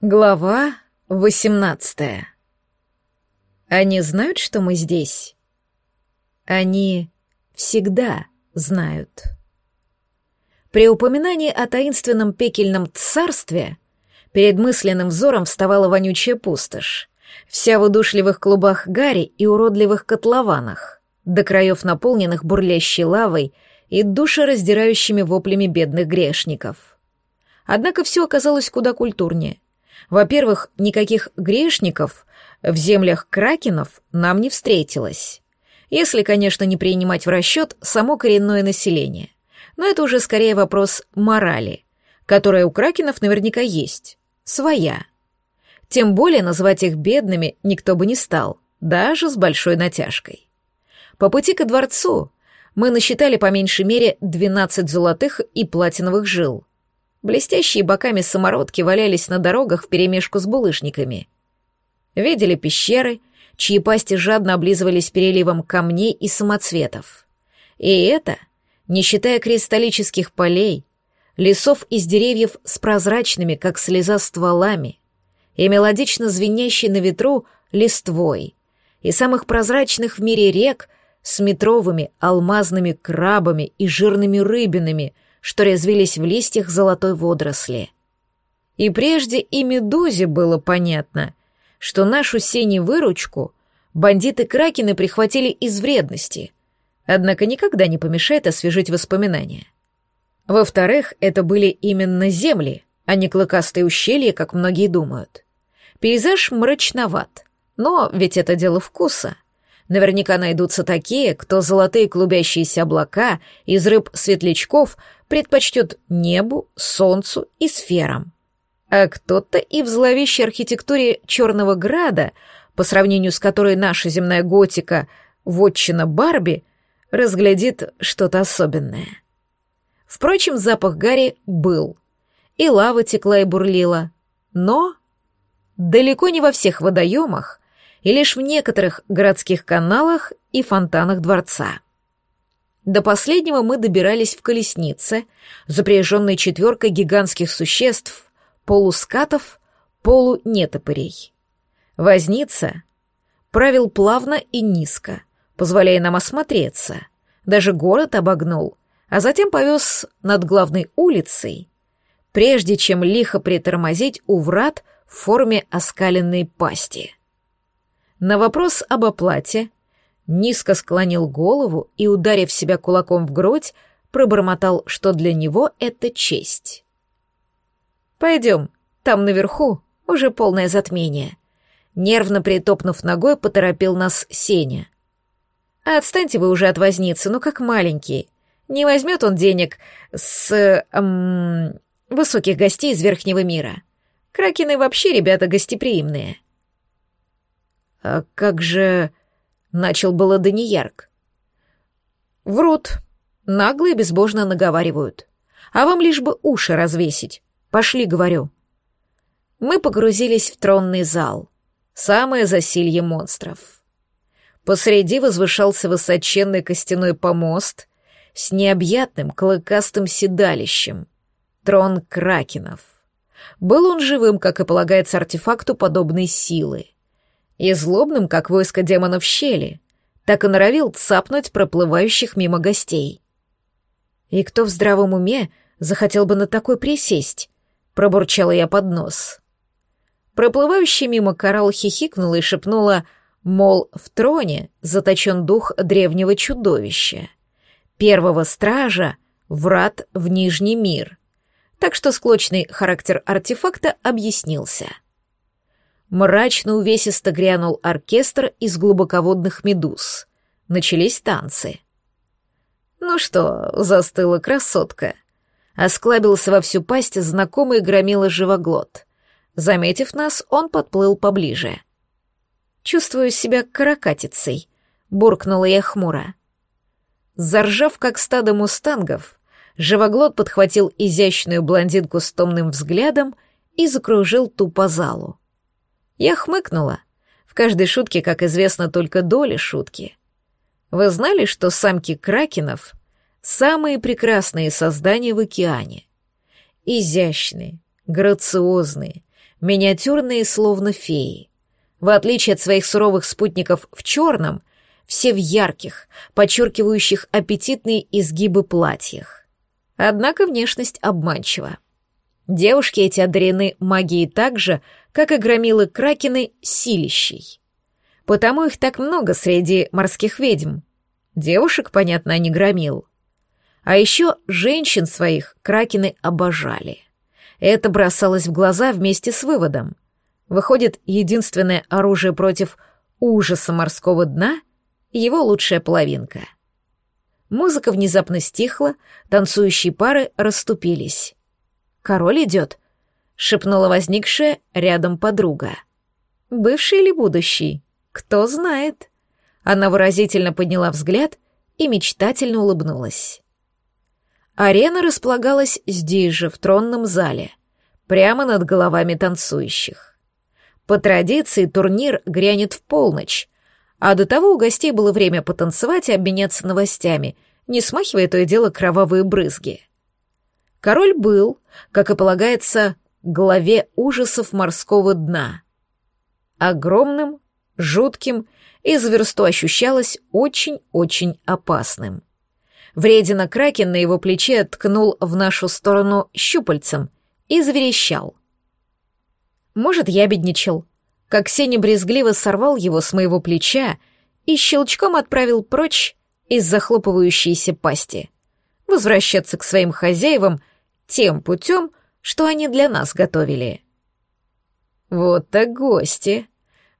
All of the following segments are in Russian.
Глава восемнадцатая. Они знают, что мы здесь? Они всегда знают. При упоминании о таинственном пекельном царстве перед мысленным взором вставала вонючая пустошь, вся в удушливых клубах гари и уродливых котлованах, до краев наполненных бурлящей лавой и душераздирающими воплями бедных грешников. Однако все оказалось куда культурнее — во-первых, никаких грешников в землях кракенов нам не встретилось. Если, конечно, не принимать в расчет само коренное население. Но это уже скорее вопрос морали, которая у кракенов наверняка есть. Своя. Тем более назвать их бедными никто бы не стал, даже с большой натяжкой. По пути ко дворцу мы насчитали по меньшей мере 12 золотых и платиновых жил. Блестящие боками самородки валялись на дорогах вперемешку с булыжниками. Видели пещеры, чьи пасти жадно облизывались переливом камней и самоцветов. И это, не считая кристаллических полей, лесов из деревьев с прозрачными, как слеза, стволами, и мелодично звенящей на ветру листвой, и самых прозрачных в мире рек с метровыми алмазными крабами и жирными рыбинами — что резвились в листьях золотой водоросли. И прежде и Медузе было понятно, что нашу сени выручку бандиты-кракены прихватили из вредности, однако никогда не помешает освежить воспоминания. Во-вторых, это были именно земли, а не клыкастые ущелья, как многие думают. Пейзаж мрачноват, но ведь это дело вкуса — Наверняка найдутся такие, кто золотые клубящиеся облака из рыб-светлячков предпочтет небу, солнцу и сферам. А кто-то и в зловещей архитектуре Черного Града, по сравнению с которой наша земная готика, вотчина Барби, разглядит что-то особенное. Впрочем, запах Гарри был. И лава текла и бурлила. Но далеко не во всех водоемах и лишь в некоторых городских каналах и фонтанах дворца. До последнего мы добирались в колеснице, запряженной четверкой гигантских существ, полускатов, полунетопырей. Возница правил плавно и низко, позволяя нам осмотреться. Даже город обогнул, а затем повез над главной улицей, прежде чем лихо притормозить у врат в форме оскаленной пасти. На вопрос об оплате низко склонил голову и, ударив себя кулаком в грудь, пробормотал, что для него это честь. «Пойдем, там наверху уже полное затмение», нервно притопнув ногой, поторопил нас Сеня. «Отстаньте вы уже от возницы, ну как маленький. Не возьмет он денег с... Эм, высоких гостей из верхнего мира. Кракены вообще ребята гостеприимные». «А как же...» — начал было Даниярк. «Врут. Нагло и безбожно наговаривают. А вам лишь бы уши развесить. Пошли, говорю». Мы погрузились в тронный зал. Самое засилье монстров. Посреди возвышался высоченный костяной помост с необъятным клыкастым седалищем. Трон кракенов. Был он живым, как и полагается артефакту подобной силы и злобным, как войско демонов щели, так и норовил цапнуть проплывающих мимо гостей. «И кто в здравом уме захотел бы на такой присесть?» — пробурчала я под нос. Проплывающий мимо коралл хихикнула и шепнула, мол, в троне заточен дух древнего чудовища, первого стража, врат в Нижний мир. Так что склочный характер артефакта объяснился — Мрачно увесисто грянул оркестр из глубоководных медуз. Начались танцы. «Ну что, застыла красотка?» Осклабился во всю пасть знакомый громила живоглот. Заметив нас, он подплыл поближе. «Чувствую себя каракатицей», — буркнула я хмуро. Заржав, как стадо мустангов, живоглот подхватил изящную блондинку с томным взглядом и закружил ту по залу. Я хмыкнула. В каждой шутке, как известно, только доля шутки. Вы знали, что самки кракенов — самые прекрасные создания в океане? Изящные, грациозные, миниатюрные, словно феи. В отличие от своих суровых спутников в черном, все в ярких, подчеркивающих аппетитные изгибы платьях. Однако внешность обманчива. Девушки эти одарены магией так же, как и громилы кракены силищей. Потому их так много среди морских ведьм. Девушек, понятно, не громил. А еще женщин своих кракены обожали. Это бросалось в глаза вместе с выводом. Выходит, единственное оружие против ужаса морского дна — его лучшая половинка. Музыка внезапно стихла, танцующие пары расступились. «Король идет», — шепнула возникшая рядом подруга. «Бывший или будущий? Кто знает?» Она выразительно подняла взгляд и мечтательно улыбнулась. Арена располагалась здесь же, в тронном зале, прямо над головами танцующих. По традиции турнир грянет в полночь, а до того у гостей было время потанцевать и обменяться новостями, не смахивая то и дело кровавые брызги. Король был, как и полагается, главе ужасов морского дна. Огромным, жутким и за ощущалось очень-очень опасным. Вредина Кракен на его плече ткнул в нашу сторону щупальцем и заверещал. Может, я бедничал. Как Сеня брезгливо сорвал его с моего плеча и щелчком отправил прочь из захлопывающейся пасти. Возвращаться к своим хозяевам тем путем, что они для нас готовили. Вот так гости.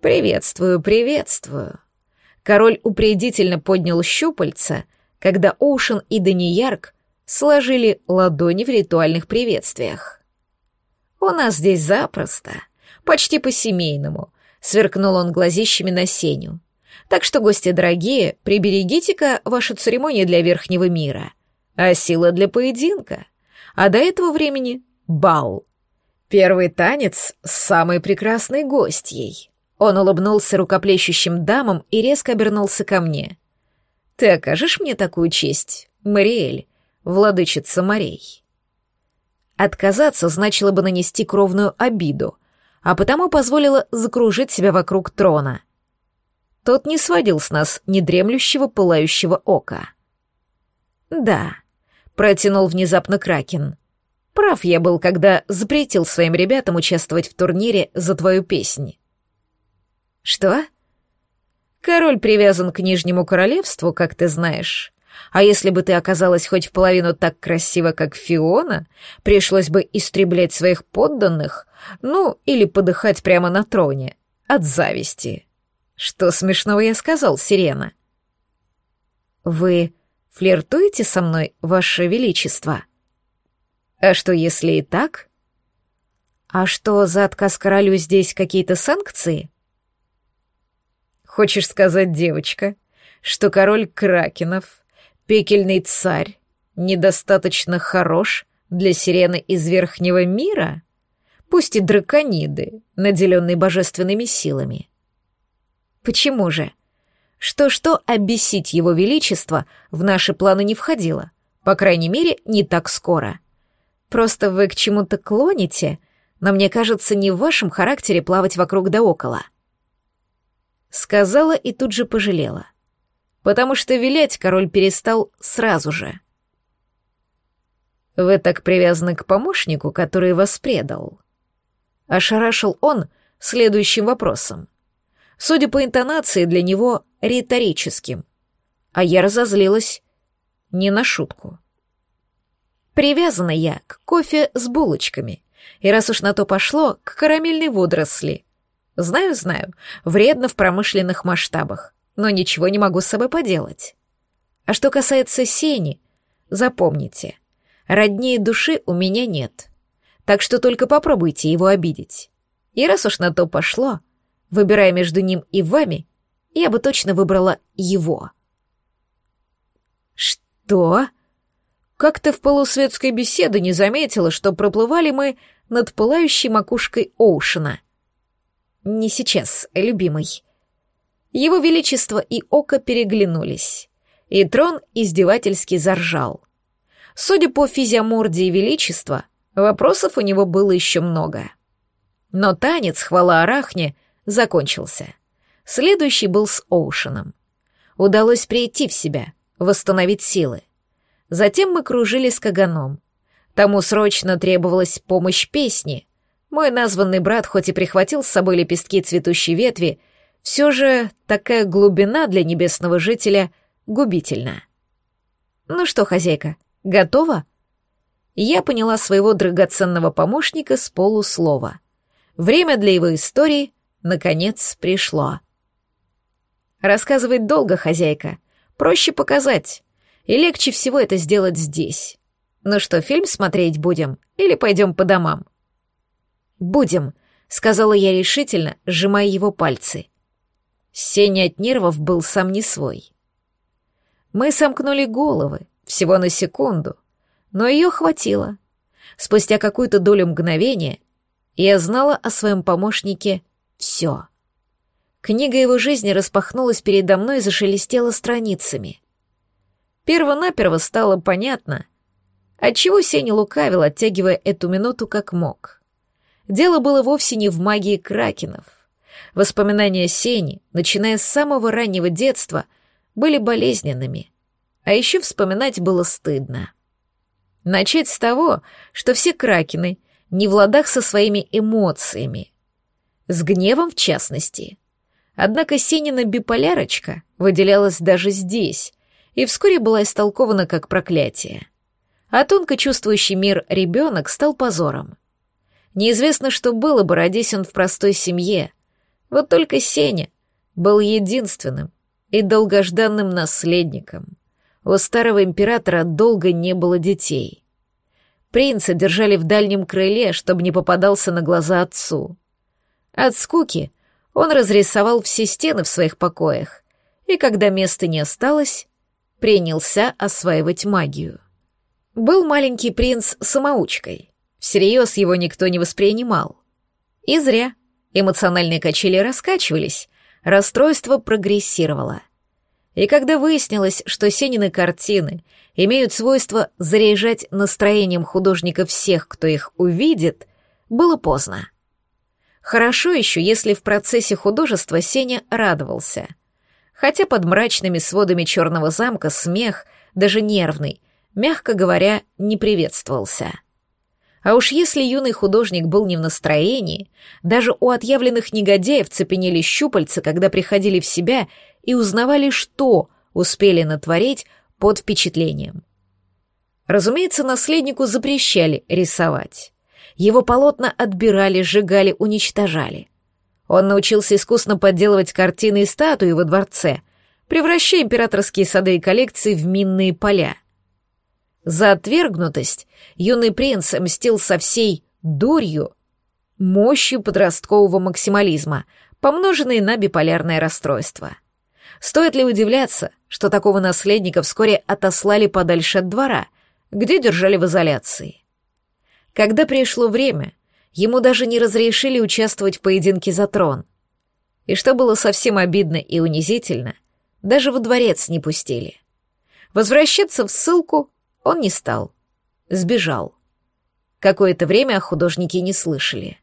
Приветствую, приветствую. Король упредительно поднял щупальца — когда Оушен и Даниярк сложили ладони в ритуальных приветствиях. «У нас здесь запросто, почти по-семейному», — сверкнул он глазищами на Сеню. «Так что, гости дорогие, приберегите-ка вашу церемонию для верхнего мира, а сила для поединка. А до этого времени — бал. Первый танец с самой прекрасной гостьей». Он улыбнулся рукоплещущим дамам и резко обернулся ко мне. Ты окажешь мне такую честь, Мариэль, владычица морей?» Отказаться значило бы нанести кровную обиду, а потому позволило закружить себя вокруг трона. Тот не сводил с нас недремлющего пылающего ока. «Да», — протянул внезапно Кракен. «Прав я был, когда запретил своим ребятам участвовать в турнире за твою песнь». «Что?» Король привязан к Нижнему Королевству, как ты знаешь. А если бы ты оказалась хоть в половину так красива, как Фиона, пришлось бы истреблять своих подданных, ну, или подыхать прямо на троне, от зависти. Что смешного я сказал, Сирена? Вы флиртуете со мной, Ваше Величество? А что, если и так? А что, за отказ королю здесь какие-то санкции? Хочешь сказать, девочка, что король Кракенов, пекельный царь, недостаточно хорош для сирены из верхнего мира? Пусть и дракониды, наделенные божественными силами. Почему же? Что-что обесить его величество в наши планы не входило, по крайней мере, не так скоро. Просто вы к чему-то клоните, но мне кажется, не в вашем характере плавать вокруг да около. Сказала и тут же пожалела. Потому что вилять король перестал сразу же. «Вы так привязаны к помощнику, который вас предал?» Ошарашил он следующим вопросом. Судя по интонации, для него риторическим. А я разозлилась не на шутку. Привязана я к кофе с булочками, и раз уж на то пошло, к карамельной водоросли, Знаю, знаю, вредно в промышленных масштабах, но ничего не могу с собой поделать. А что касается Сени, запомните, роднее души у меня нет, так что только попробуйте его обидеть. И раз уж на то пошло, выбирая между ним и вами, я бы точно выбрала его. Что? Как-то в полусветской беседе не заметила, что проплывали мы над пылающей макушкой Оушена — «Не сейчас, любимый». Его Величество и Око переглянулись, и трон издевательски заржал. Судя по физиомордии Величества, вопросов у него было еще много. Но танец, хвала Арахне, закончился. Следующий был с Оушеном. Удалось прийти в себя, восстановить силы. Затем мы кружили с Каганом. Тому срочно требовалась помощь песни. Мой названный брат хоть и прихватил с собой лепестки цветущей ветви, все же такая глубина для небесного жителя губительна. «Ну что, хозяйка, готова?» Я поняла своего драгоценного помощника с полуслова. Время для его истории, наконец, пришло. Рассказывать долго, хозяйка. Проще показать. И легче всего это сделать здесь. Ну что, фильм смотреть будем или пойдем по домам? Будем, сказала я решительно, сжимая его пальцы. Сеня от нервов был сам не свой. Мы сомкнули головы, всего на секунду, но ее хватило. Спустя какую-то долю мгновения я знала о своем помощнике все. Книга его жизни распахнулась передо мной и зашелестела страницами. Первонаперво стало понятно, отчего Сеня лукавил, оттягивая эту минуту как мог. Дело было вовсе не в магии кракенов. Воспоминания Сени, начиная с самого раннего детства, были болезненными, а еще вспоминать было стыдно. Начать с того, что все кракены не в ладах со своими эмоциями, с гневом в частности. Однако Сенина биполярочка выделялась даже здесь, и вскоре была истолкована как проклятие. А тонко чувствующий мир ребенок стал позором. Неизвестно, что было бы, родись он в простой семье. Вот только Сеня был единственным и долгожданным наследником. У старого императора долго не было детей. Принца держали в дальнем крыле, чтобы не попадался на глаза отцу. От скуки он разрисовал все стены в своих покоях, и когда места не осталось, принялся осваивать магию. Был маленький принц самоучкой. Всерьез его никто не воспринимал. И зря. Эмоциональные качели раскачивались, расстройство прогрессировало. И когда выяснилось, что Сенины картины имеют свойство заряжать настроением художника всех, кто их увидит, было поздно. Хорошо еще, если в процессе художества Сеня радовался — хотя под мрачными сводами черного замка смех, даже нервный, мягко говоря, не приветствовался. А уж если юный художник был не в настроении, даже у отъявленных негодяев цепенели щупальца, когда приходили в себя и узнавали, что успели натворить под впечатлением. Разумеется, наследнику запрещали рисовать. Его полотна отбирали, сжигали, уничтожали. Он научился искусно подделывать картины и статуи во дворце, превращая императорские сады и коллекции в минные поля. За отвергнутость юный принц мстил со всей дурью, мощью подросткового максимализма, помноженной на биполярное расстройство. Стоит ли удивляться, что такого наследника вскоре отослали подальше от двора, где держали в изоляции? Когда пришло время, Ему даже не разрешили участвовать в поединке за трон. И что было совсем обидно и унизительно, даже во дворец не пустили. Возвращаться в ссылку он не стал. Сбежал. Какое-то время о художнике не слышали.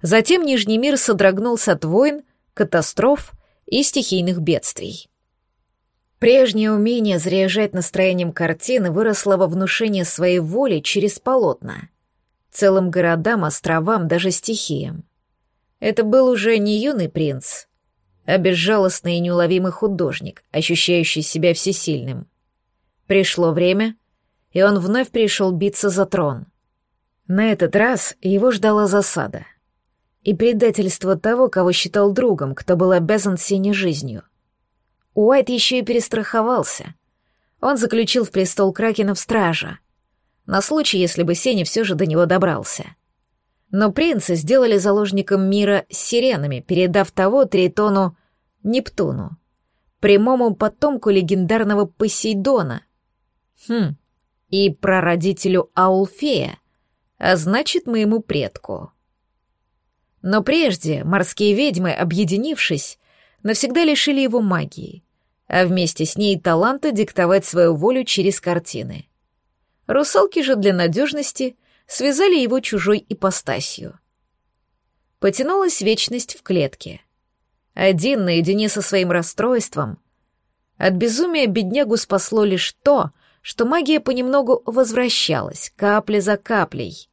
Затем Нижний мир содрогнулся от войн, катастроф и стихийных бедствий. Прежнее умение заряжать настроением картины выросло во внушение своей воли через полотна целым городам, островам, даже стихиям. Это был уже не юный принц, а безжалостный и неуловимый художник, ощущающий себя всесильным. Пришло время, и он вновь пришел биться за трон. На этот раз его ждала засада. И предательство того, кого считал другом, кто был обязан синей жизнью. Уайт еще и перестраховался. Он заключил в престол Кракена в стража, на случай, если бы Сеня все же до него добрался. Но принца сделали заложником мира сиренами, передав того Тритону Нептуну, прямому потомку легендарного Посейдона. Хм, и прародителю Аулфея, а значит, моему предку. Но прежде морские ведьмы, объединившись, навсегда лишили его магии, а вместе с ней таланта диктовать свою волю через картины — Русалки же для надежности связали его чужой ипостасью. потянулась вечность в клетке. Один наедине со своим расстройством. От безумия беднягу спасло лишь то, что магия понемногу возвращалась, капля за каплей.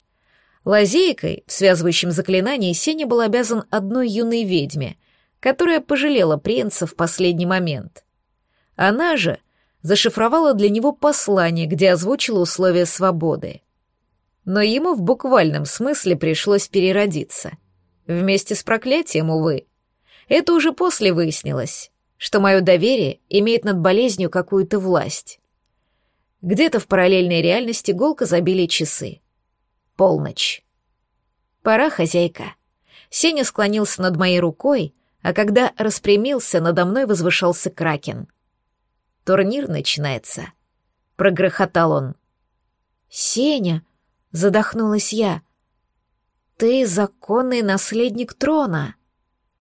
Лазейкой в связывающем заклинании Сеня был обязан одной юной ведьме, которая пожалела принца в последний момент. Она же зашифровала для него послание, где озвучила условия свободы. Но ему в буквальном смысле пришлось переродиться. Вместе с проклятием, увы. Это уже после выяснилось, что мое доверие имеет над болезнью какую-то власть. Где-то в параллельной реальности голка забили часы. Полночь. Пора, хозяйка. Сеня склонился над моей рукой, а когда распрямился, надо мной возвышался Кракен. Турнир начинается. Прогрохотал он. «Сеня!» — задохнулась я. «Ты законный наследник трона!»